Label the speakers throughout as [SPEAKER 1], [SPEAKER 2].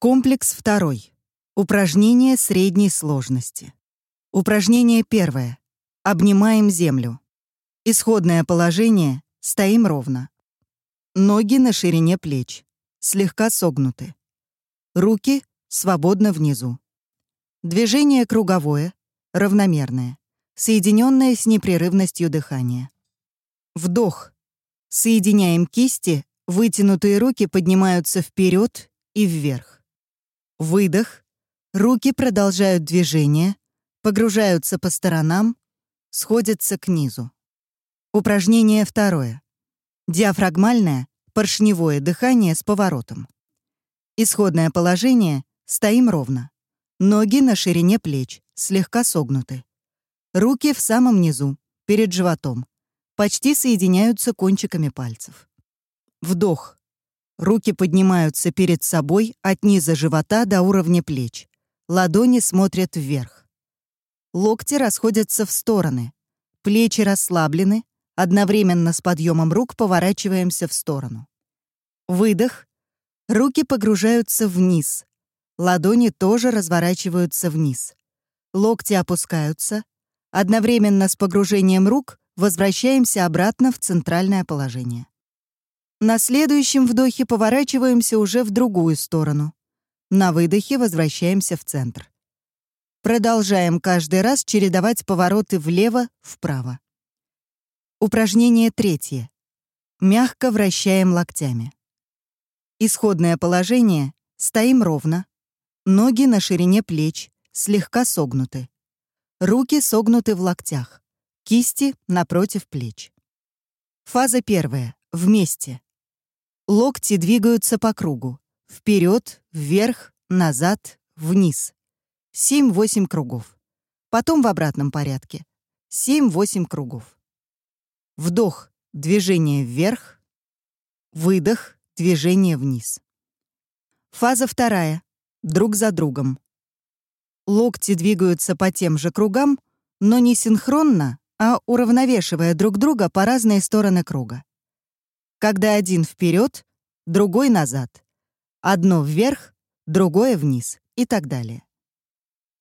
[SPEAKER 1] Комплекс второй. Упражнение средней сложности. Упражнение первое. Обнимаем землю. Исходное положение. Стоим ровно. Ноги на ширине плеч. Слегка согнуты. Руки свободно внизу. Движение круговое, равномерное, соединенное с непрерывностью дыхания. Вдох. Соединяем кисти, вытянутые руки поднимаются вперед и вверх. Выдох. Руки продолжают движение, погружаются по сторонам, сходятся к низу. Упражнение второе. Диафрагмальное, поршневое дыхание с поворотом. Исходное положение — стоим ровно. Ноги на ширине плеч, слегка согнуты. Руки в самом низу, перед животом. Почти соединяются кончиками пальцев. Вдох. Руки поднимаются перед собой от низа живота до уровня плеч. Ладони смотрят вверх. Локти расходятся в стороны. Плечи расслаблены. Одновременно с подъемом рук поворачиваемся в сторону. Выдох. Руки погружаются вниз. Ладони тоже разворачиваются вниз. Локти опускаются. Одновременно с погружением рук возвращаемся обратно в центральное положение. На следующем вдохе поворачиваемся уже в другую сторону. На выдохе возвращаемся в центр. Продолжаем каждый раз чередовать повороты влево-вправо. Упражнение третье. Мягко вращаем локтями. Исходное положение — стоим ровно. Ноги на ширине плеч, слегка согнуты. Руки согнуты в локтях. Кисти напротив плеч. Фаза первая. Вместе. Локти двигаются по кругу. Вперед, вверх, назад, вниз. 7-8 кругов. Потом в обратном порядке. 7-8 кругов. Вдох, движение вверх. Выдох, движение вниз. Фаза вторая. Друг за другом. Локти двигаются по тем же кругам, но не синхронно, а уравновешивая друг друга по разные стороны круга когда один вперед, другой назад, одно вверх, другое вниз и так далее.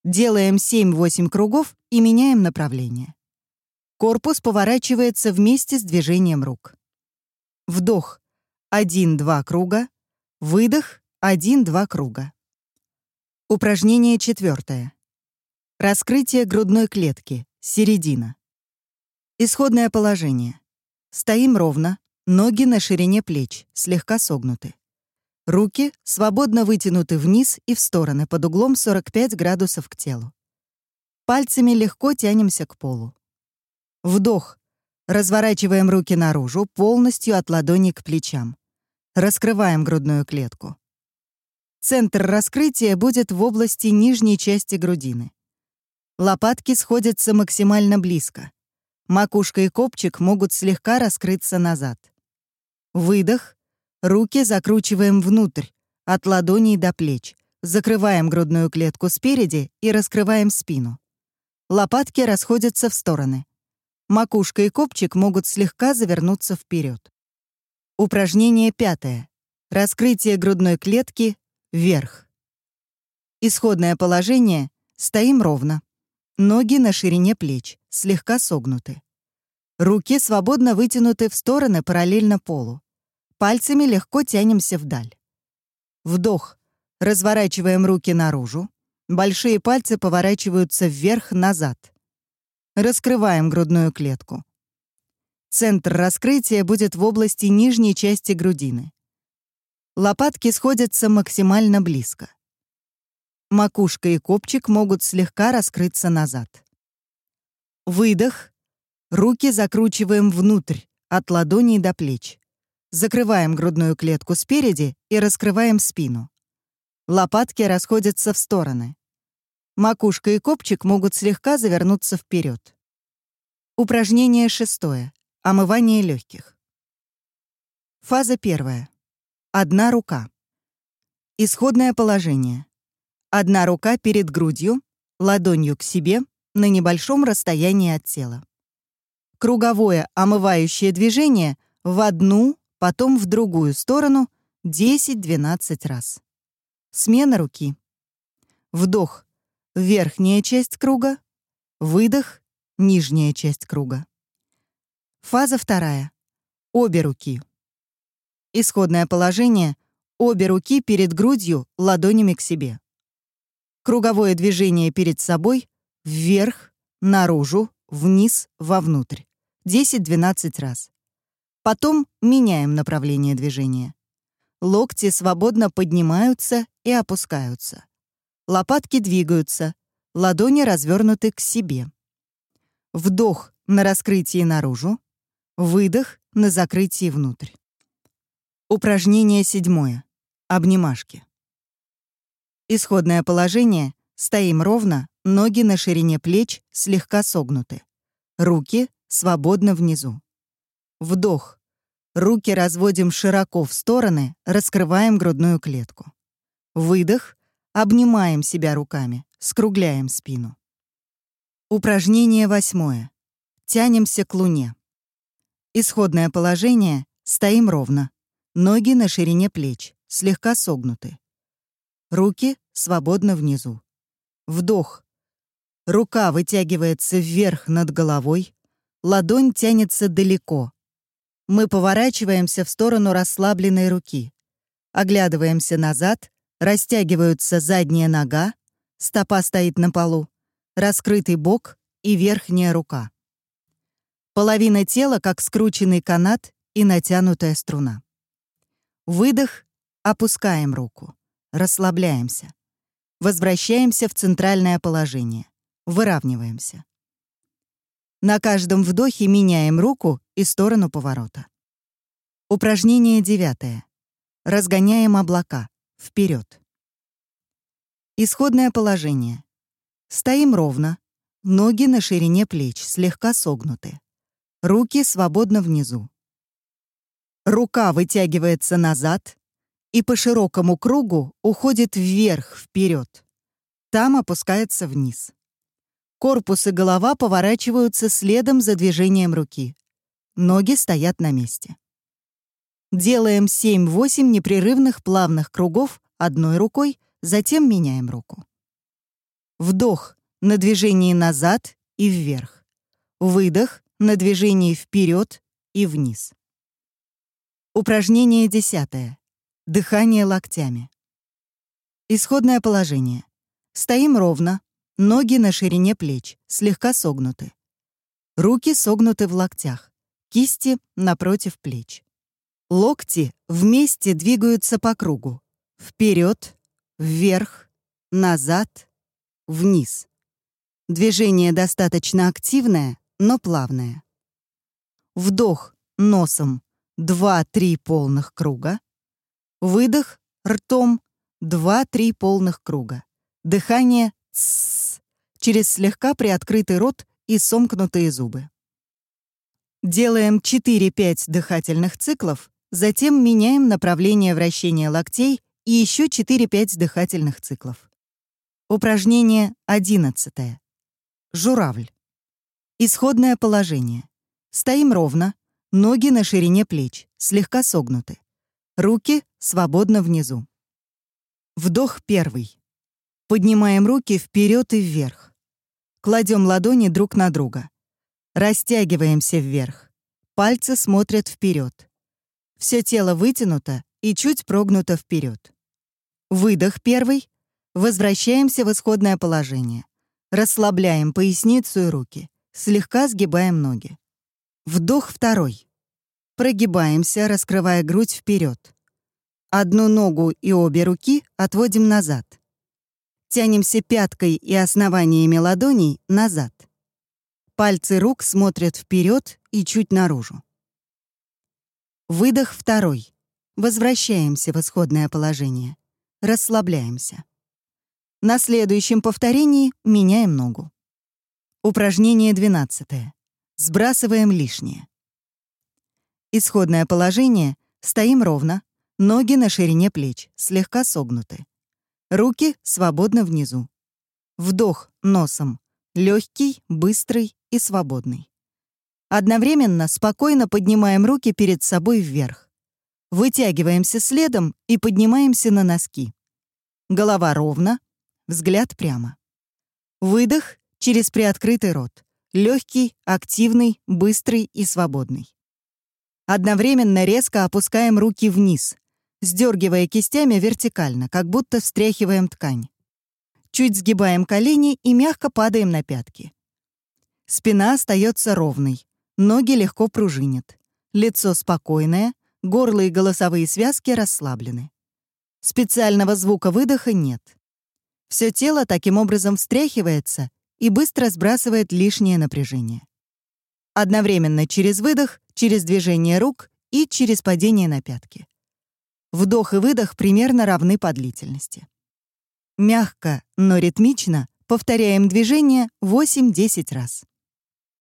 [SPEAKER 1] Делаем 7-8 кругов и меняем направление. Корпус поворачивается вместе с движением рук. Вдох 1-2 круга, выдох 1-2 круга. Упражнение четвертое. Раскрытие грудной клетки, середина. Исходное положение. Стоим ровно, Ноги на ширине плеч, слегка согнуты. Руки свободно вытянуты вниз и в стороны под углом 45 градусов к телу. Пальцами легко тянемся к полу. Вдох. Разворачиваем руки наружу, полностью от ладони к плечам. Раскрываем грудную клетку. Центр раскрытия будет в области нижней части грудины. Лопатки сходятся максимально близко. Макушка и копчик могут слегка раскрыться назад. Выдох. Руки закручиваем внутрь, от ладоней до плеч. Закрываем грудную клетку спереди и раскрываем спину. Лопатки расходятся в стороны. Макушка и копчик могут слегка завернуться вперед. Упражнение пятое. Раскрытие грудной клетки вверх. Исходное положение — стоим ровно. Ноги на ширине плеч, слегка согнуты. Руки свободно вытянуты в стороны параллельно полу. Пальцами легко тянемся вдаль. Вдох. Разворачиваем руки наружу. Большие пальцы поворачиваются вверх-назад. Раскрываем грудную клетку. Центр раскрытия будет в области нижней части грудины. Лопатки сходятся максимально близко. Макушка и копчик могут слегка раскрыться назад. Выдох. Руки закручиваем внутрь, от ладоней до плеч. Закрываем грудную клетку спереди и раскрываем спину. Лопатки расходятся в стороны. Макушка и копчик могут слегка завернуться вперед. Упражнение шестое. Омывание легких. Фаза первая. Одна рука. Исходное положение. Одна рука перед грудью, ладонью к себе, на небольшом расстоянии от тела. Круговое омывающее движение в одну, потом в другую сторону 10-12 раз. Смена руки. Вдох — верхняя часть круга. Выдох — нижняя часть круга. Фаза вторая. Обе руки. Исходное положение — обе руки перед грудью, ладонями к себе. Круговое движение перед собой — вверх, наружу, вниз, вовнутрь. 10-12 раз. Потом меняем направление движения. Локти свободно поднимаются и опускаются. Лопатки двигаются, ладони развернуты к себе. Вдох на раскрытии наружу, выдох на закрытии внутрь. Упражнение седьмое. Обнимашки. Исходное положение. Стоим ровно, ноги на ширине плеч слегка согнуты. Руки свободно внизу. Вдох. Руки разводим широко в стороны, раскрываем грудную клетку. Выдох. Обнимаем себя руками, скругляем спину. Упражнение восьмое. Тянемся к луне. Исходное положение. Стоим ровно. Ноги на ширине плеч, слегка согнуты. Руки свободно внизу. Вдох. Рука вытягивается вверх над головой, ладонь тянется далеко. Мы поворачиваемся в сторону расслабленной руки. Оглядываемся назад, растягиваются задняя нога, стопа стоит на полу, раскрытый бок и верхняя рука. Половина тела, как скрученный канат и натянутая струна. Выдох, опускаем руку, расслабляемся. Возвращаемся в центральное положение. Выравниваемся. На каждом вдохе меняем руку и сторону поворота. Упражнение девятое. Разгоняем облака. Вперед. Исходное положение. Стоим ровно. Ноги на ширине плеч, слегка согнуты. Руки свободно внизу. Рука вытягивается назад, и по широкому кругу уходит вверх, вперед. Там опускается вниз. Корпус и голова поворачиваются следом за движением руки. Ноги стоят на месте. Делаем 7-8 непрерывных плавных кругов одной рукой, затем меняем руку. Вдох на движении назад и вверх. Выдох на движении вперед и вниз. Упражнение десятое. Дыхание локтями. Исходное положение. Стоим ровно, ноги на ширине плеч, слегка согнуты. Руки согнуты в локтях, кисти напротив плеч. Локти вместе двигаются по кругу. Вперед, вверх, назад, вниз. Движение достаточно активное, но плавное. Вдох носом 2-3 полных круга. Выдох ртом 2-3 полных круга. Дыхание «тссс» через слегка приоткрытый рот и сомкнутые зубы. Делаем 4-5 дыхательных циклов, затем меняем направление вращения локтей и еще 4-5 дыхательных циклов. Упражнение 11. Журавль. Исходное положение. Стоим ровно, ноги на ширине плеч, слегка согнуты. Руки свободно внизу. Вдох первый. Поднимаем руки вперед и вверх. Кладем ладони друг на друга. Растягиваемся вверх. Пальцы смотрят вперед. Все тело вытянуто и чуть прогнуто вперед. Выдох первый. Возвращаемся в исходное положение. Расслабляем поясницу и руки. Слегка сгибаем ноги. Вдох второй. Прогибаемся, раскрывая грудь вперед. Одну ногу и обе руки отводим назад. Тянемся пяткой и основаниями ладоней назад. Пальцы рук смотрят вперед и чуть наружу. Выдох второй. Возвращаемся в исходное положение. Расслабляемся. На следующем повторении меняем ногу. Упражнение 12. Сбрасываем лишнее. Исходное положение. Стоим ровно, ноги на ширине плеч, слегка согнуты. Руки свободно внизу. Вдох носом. Легкий, быстрый и свободный. Одновременно спокойно поднимаем руки перед собой вверх. Вытягиваемся следом и поднимаемся на носки. Голова ровно, взгляд прямо. Выдох через приоткрытый рот. Легкий, активный, быстрый и свободный. Одновременно резко опускаем руки вниз, сдергивая кистями вертикально, как будто встряхиваем ткань. Чуть сгибаем колени и мягко падаем на пятки. Спина остается ровной, ноги легко пружинят. Лицо спокойное, горло и голосовые связки расслаблены. Специального звука выдоха нет. Все тело таким образом встряхивается и быстро сбрасывает лишнее напряжение. Одновременно через выдох, через движение рук и через падение на пятки. Вдох и выдох примерно равны по длительности. Мягко, но ритмично повторяем движение 8-10 раз.